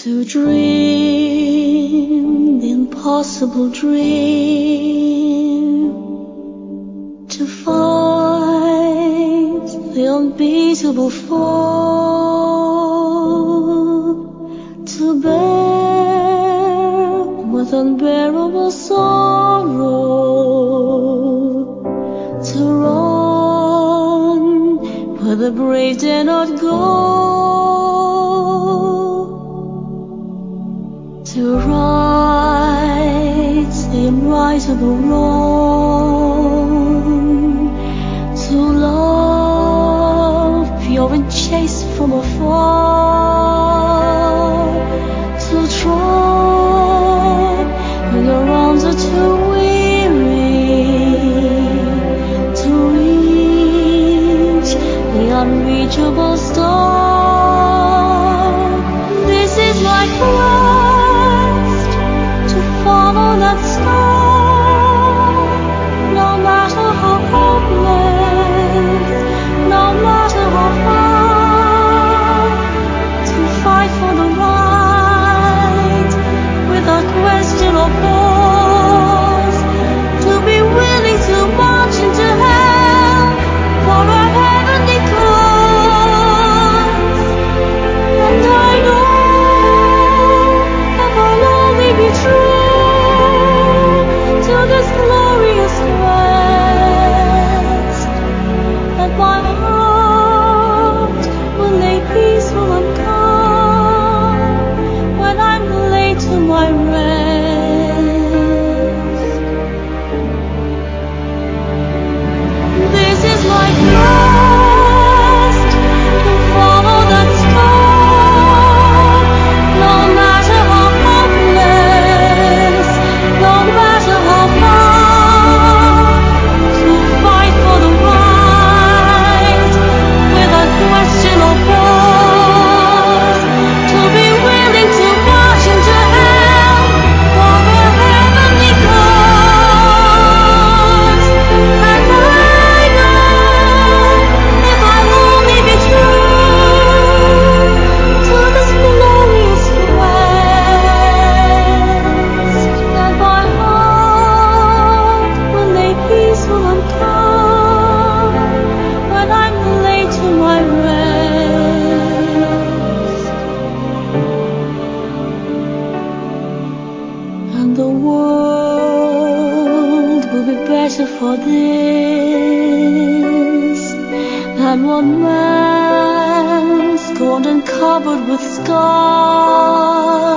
to dream the impossible dream to fight the unbeatable foe to bear with unbearable sorrow to run where the brave dare not go. to love, You're and chase from afar. the world will be better for this than one man scorned and covered with scars.